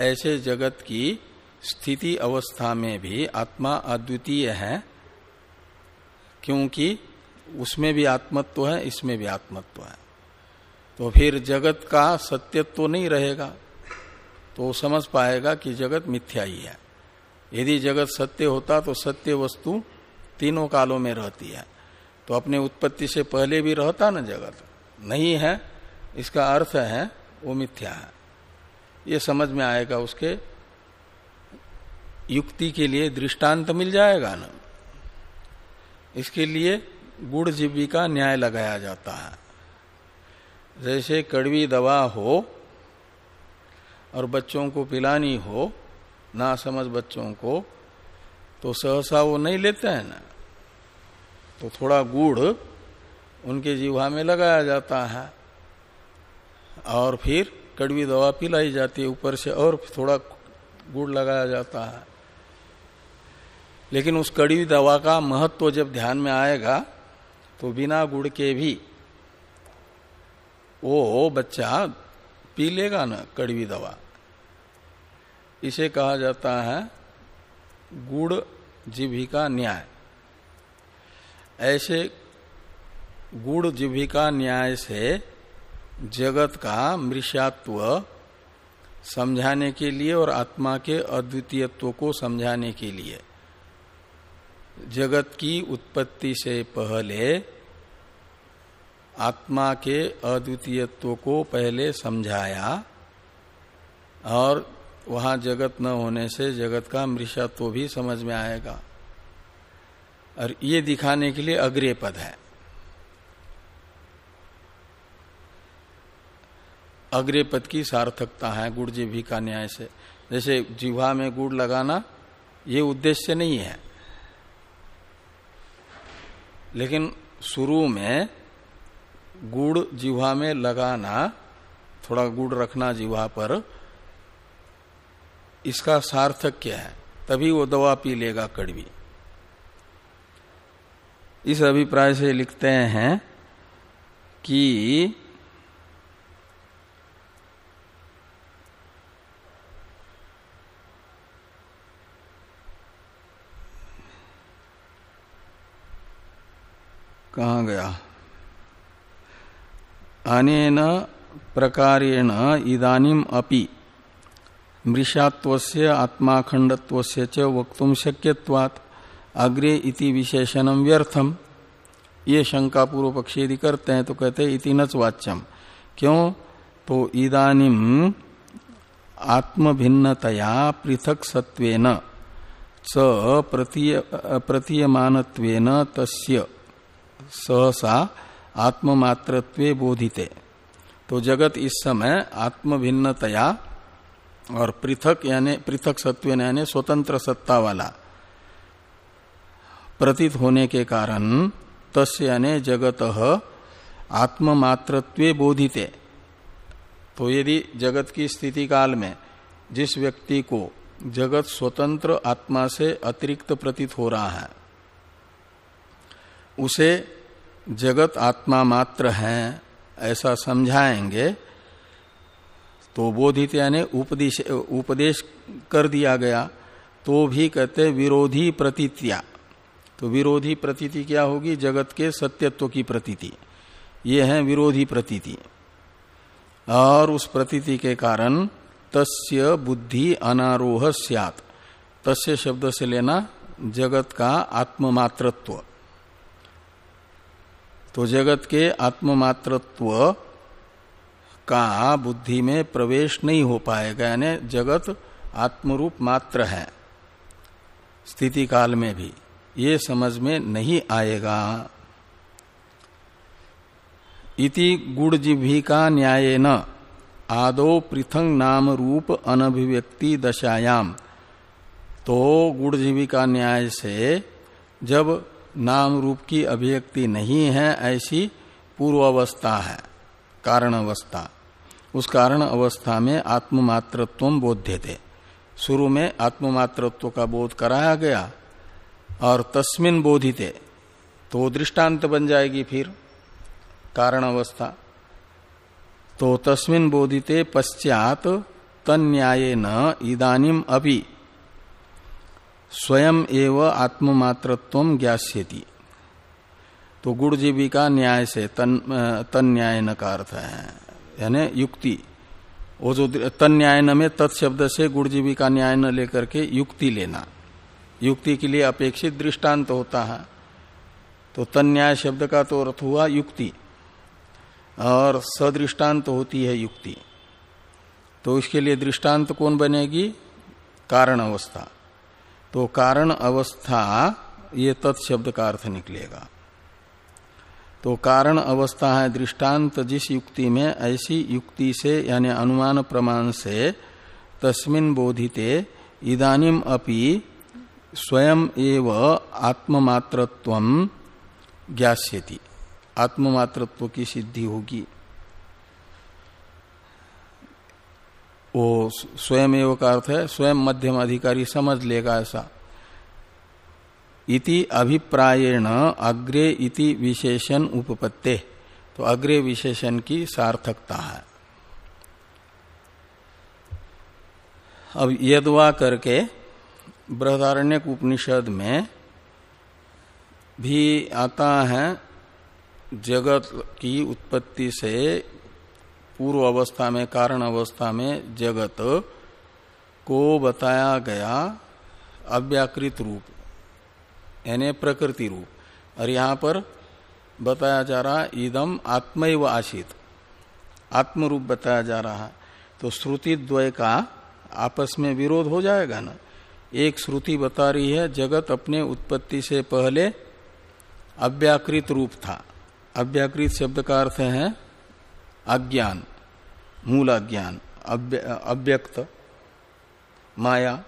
ऐसे जगत की स्थिति अवस्था में भी आत्मा अद्वितीय है, क्योंकि उसमें भी आत्मत्व है, इसमें भी आत्मत्व है। तो फिर जगत का सत्यत्व तो नहीं रहेगा तो समझ पाएगा कि जगत मिथ्या ही। है यदि जगत सत्य होता तो सत्य वस्तु तीनों कालों में रहती है। तो अपने उत्पत्ति से पहले भी रहता ना जगत? नहीं है, इसका अर्थ है वो मिथ्या है। ये समझ में आएगा उसके, युक्ति के लिए दृष्टांत मिल जाएगा ना। इसके लिए गुड़ जीवी का न्याय लगाया जाता है। जैसे कड़वी दवा हो और बच्चों को पिलानी हो ना समझ बच्चों को तो सहसा वो नहीं लेते हैं ना। तो थोड़ा गुड़ उनके जीवा में लगाया जाता है। और फिर कड़वी दवा पिलाई जाती है, ऊपर से और थोड़ा गुड़ लगाया जाता है। लेकिन उस कड़वी दवा का महत्व तो जब ध्यान में आएगा तो बिना गुड़ के भी वो बच्चा, पी लेगा ना कड़वी दवा? इसे कहा जाता है गुड़ जीविका न्याय। ऐसे गुड़ जीविका न्याय से जगत का मृषात्व समझाने के लिए और आत्मा के अद्वितीयत्व को समझाने के लिए जगत की उत्पत्ति से पहले आत्मा के अद्वितीयत्व को पहले समझाया और वहाँ जगत न होने से जगत का मृषत्व भी समझ में आएगा। और ये दिखाने के लिए अग्रे पद है। अग्रे पद की सार्थकता है गुड़ जीवी का न्याय से। जैसे जीवा में गुड़ लगाना, ये उद्देश्य नहीं है। लेकिन शुरू में गुड़ जिह्वा में लगाना, थोड़ा गुड़ रखना जिह्वा पर, इसका सार्थक क्या है? तभी वो दवा पी लेगा कड़वी। इस अभिप्राय से लिखते हैं कि कहा गया? अनेन प्रकारेण इदानीम अपि मृषात्वस्य आत्माखंडत्वस्य च वक्तुम शक्यवात् अग्रे इति विशेषणम व्यर्थम। ये शंका पूर्व पक्षी यदि करते हैं तो कहते हैं इति नच वाच्यम क्यों? तो इदानीम आत्म भिन्नतया पृथक सत्वेन च प्रतीयमानत्वेन तस्य सहसा आत्ममात्रत्वे बोधिते। तो जगत इस समय आत्म भिन्नतया और पृथक यानी, पृथक सत्व यानी स्वतंत्र सत्ता वाला प्रतीत होने के कारण तस् यानी जगत आत्ममात्रत्वे बोधिते। तो यदि जगत की स्थिति काल में जिस व्यक्ति को जगत स्वतंत्र आत्मा से अतिरिक्त प्रतीत हो रहा है, उसे जगत आत्मा मात्र है, ऐसा समझाएँगे तो बोधित यानी उपदेश उपदेश कर दिया गया तो भी कहते विरोधी प्रतीतिया। तो विरोधी प्रतीति क्या होगी? जगत के सत्यत्व की प्रतीति। ये है विरोधी प्रतीति। और उस प्रतीति के कारण तस्य बुद्धि अनारोह सियात। तस्य शब्द से लेना जगत का आत्ममात्रत्व। तो जगत के आत्ममात्रत्व का बुद्धि में प्रवेश नहीं हो पाएगा, यानी जगत आत्मरूप मात्र है, स्थिति काल में भी। ये समझ में नहीं आएगा। इति गुड़जिभिका न्याय न आदो पृथंग नाम रूप अनभिव्यक्ति दशायाम। तो गुड़जीविका न्याय से जब नाम रूप की अभिव्यक्ति नहीं है, ऐसी पूर्व अवस्था है कारण अवस्था उस कारण अवस्था में आत्ममात्रत्व बोध्य थे। शुरू में आत्ममात्रत्व का बोध कराया गया और तस्मिन बोधिते तो दृष्टांत बन जाएगी फिर कारण अवस्था तो तस्मिन बोधिते पश्चात तन्याय न इदानीम अभी स्वयं एव आत्ममात्रत्व ज्ञास्यति। तो गुड़ जीविका न्याय से तन तन न्याय न का अर्थ है। यानी युक्ति। वो जो तन न्याय न में तत्शब्द से गुड़ जीविका न्याय न लेकर के युक्ति लेना। युक्ति के लिए अपेक्षित दृष्टांत तो होता है। तो तन न्याय शब्द का तो अर्थ हुआ युक्ति। और सदृष्टांत तो होती है युक्ति। तो इसके लिए दृष्टांत कौन बनेगी? कारण अवस्था। तो कारण अवस्था, ये तत्शब्द का अर्थ निकलेगा। तो कारण अवस्था है दृष्टांत जिस युक्ति में, ऐसी युक्ति से, यानी अनुमान प्रमाण से, तस्मिन बोधिते, इदानिम अपि स्वयं एव आत्ममात्रत्व ज्ञास्यति। आत्ममात्रत्व की सिद्धि होगी। वो स्वयं एवं का अर्थ है, स्वयं मध्यम अधिकारी समझ लेगा ऐसा। इति अभिप्रायण अग्रे इति विशेषण उपपत्ते। तो अग्रे विशेषण की सार्थकता है। अब यदवा करके बृहदारण्य उपनिषद में भी आता है, जगत की उत्पत्ति से पूर्व अवस्था में, कारण अवस्था में जगत को बताया गया अव्याकृत रूप, यानी प्रकृति रूप। और यहाँ पर बताया जा रहा इदम आत्मैव आशित आत्म रूप बताया जा रहा है। तो श्रुति द्वय का आपस में विरोध हो जाएगा ना? एक श्रुति बता रही है, जगत अपने उत्पत्ति से पहले अव्याकृत रूप था। अव्याकृत शब्द का अर्थ है अज्ञान, मूल अज्ञान अव्यक्त, माया।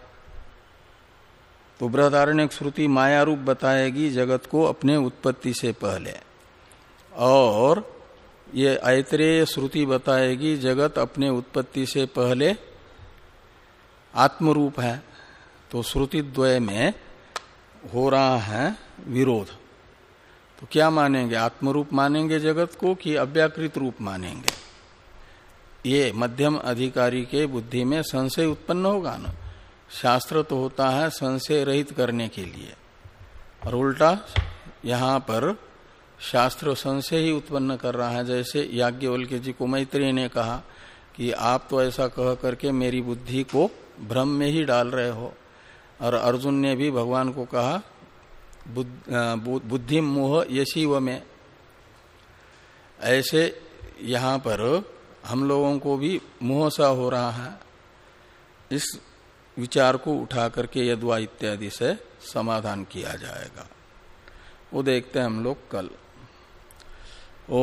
तो बृहदारण्य श्रुति माया रूप बताएगी जगत को अपने उत्पत्ति से पहले। और ये ऐतरेय श्रुति बताएगी जगत अपने उत्पत्ति से पहले आत्मरूप है। तो श्रुति द्वय में हो रहा है विरोध। तो क्या मानेंगे? आत्मरूप मानेंगे जगत को कि अव्याकृत रूप मानेंगे? ये मध्यम अधिकारी के बुद्धि में संशय उत्पन्न होगा ना? शास्त्र तो होता है संशय रहित करने के लिए। और उल्टा, यहाँ पर शास्त्र संशय ही उत्पन्न कर रहा है, जैसे याज्ञवल्क्य जी को मैत्री ने कहा कि आप तो ऐसा कह करके मेरी बुद्धि को भ्रम में ही डाल रहे हो। और अर्जुन ने भी भगवान को कहा बुद्धि मोह यशी व में। ऐसे यहाँ पर हम लोगों को भी मोह सा हो रहा है। इस विचार को उठा करके यदवा इत्यादि से समाधान किया जाएगा। वो देखते हैं हम लोग कल। ओ